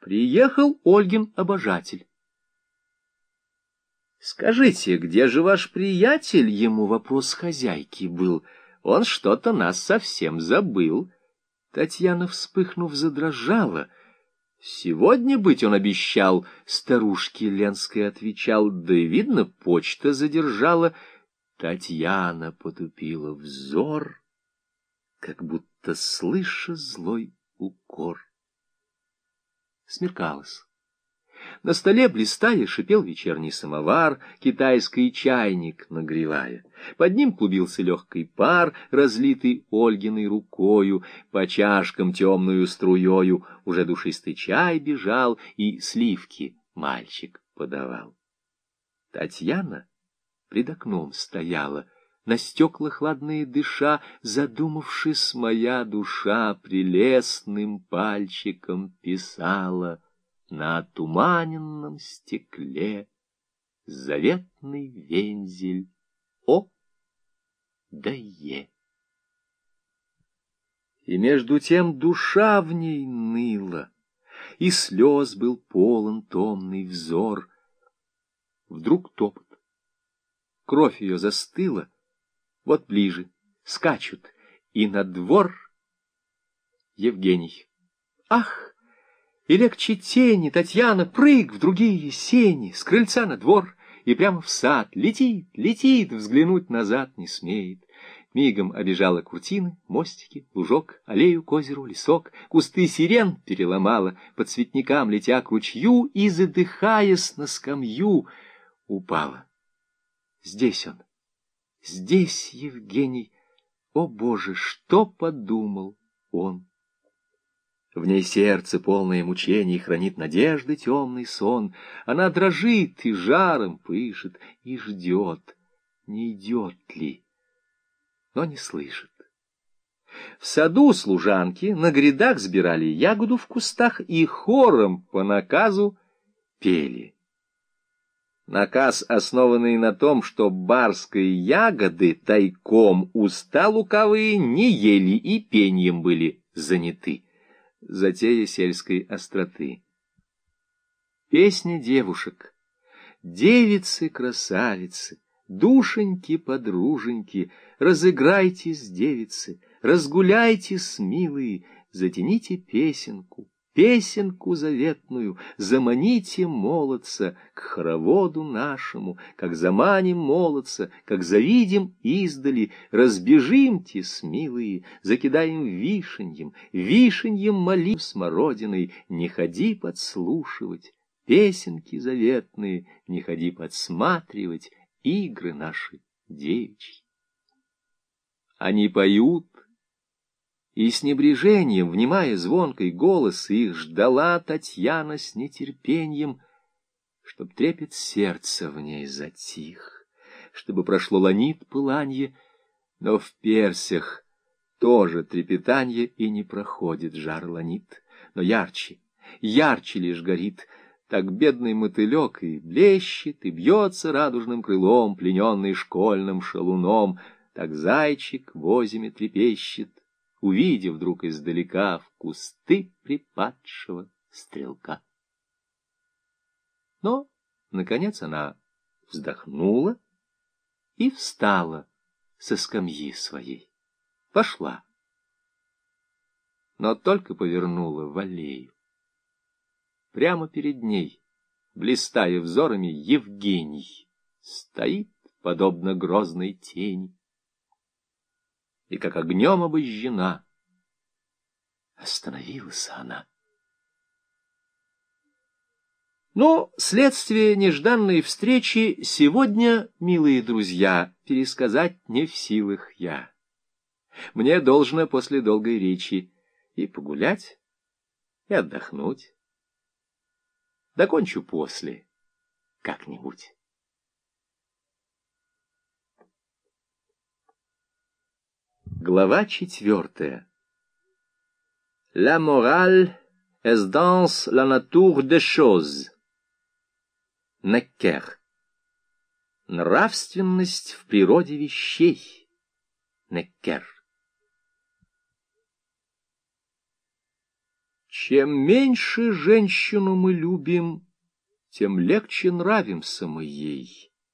Приехал Ольгин обожатель. «Скажите, где же ваш приятель?» — ему вопрос хозяйки был. «Он что-то нас совсем забыл». Татьяна, вспыхнув, задрожала. «Сегодня быть он обещал», — старушке Ленской отвечал, «да и, видно, почта задержала». Татьяна потупила взор, как будто слыша злой укор. Смеркалось. На столе, блистая, шипел вечерний самовар, китайский чайник нагревая. Под ним клубился легкий пар, разлитый Ольгиной рукою, по чашкам темную струею уже душистый чай бежал, и сливки мальчик подавал. Татьяна пред окном стояла, на стекла хладные дыша, задумавшись, моя душа прелестным пальчиком писала на туманенном стекле заветный вензель О да Е. И между тем душа в ней ныла, и слез был полон томный взор. Вдруг топот. Кровь ее застыла, вот ближе, скачут, и на двор Евгений. Ах! И легче тени, Татьяна, прыг в другие сени, с крыльца на двор и прямо в сад. Летит, летит, взглянуть назад не смеет. Мигом обижала куртины, мостики, лужок, аллею к озеру, лесок, кусты сирен переломала, по цветникам летя к ручью и, задыхаясь на скамью, упала. Здесь он, Здесь Евгений, о Боже, что подумал он? В ней сердце, полное мучений, хранит надежды темный сон. Она дрожит и жаром пышет, и ждет, не идет ли, но не слышит. В саду служанки на грядах сбирали ягоду в кустах и хором по наказу пели. Наказ, основанный на том, что барской ягоды тайком уста лукавые не ели и пеньем были заняты. Затея сельской остроты. Песня девушек. Девицы-красавицы, душеньки-подруженьки, разыграйтесь, девицы, разгуляйтесь, милые, затяните песенку, песенку заветную, заманите молодца к хороводу нашему, как заманим молодца, как завидим издали, разбежимте, смилые, закидаем вишеньем, вишеньем молив смородиной, не ходи подслушивать, песенки заветные, не ходи подсматривать, игры наши девичьи. Они поют, и с небрежением, внимая звонкой голос, их ждала Татьяна с нетерпением, чтоб трепет сердца в ней затих, чтобы прошло ланит пыланье, но в персях тоже трепетанье и не проходит жар ланит, но ярче, ярче лишь горит, так бедный мотылек и блещет, и бьется радужным крылом, плененный школьным шалуном, так зайчик в озиме трепещет, увидев вдруг издалека в кусты припадшего стрелка. Но, наконец, она вздохнула и встала со скамьи своей. Пошла. Но только повернула в аллею. Прямо перед ней, блистая взорами, Евгений стоит, подобно грозной тени и как огнем обожжена. Остановилась она. Но следствие нежданной встречи сегодня, милые друзья, пересказать не в силах я. Мне должно после долгой речи и погулять, и отдохнуть. Докончу после, как-нибудь. Глава четвертая. La morale est dans la nature des choses. Неккер. Нравственность в природе вещей. Неккер. Чем меньше женщину мы любим, тем легче нравимся мы ей.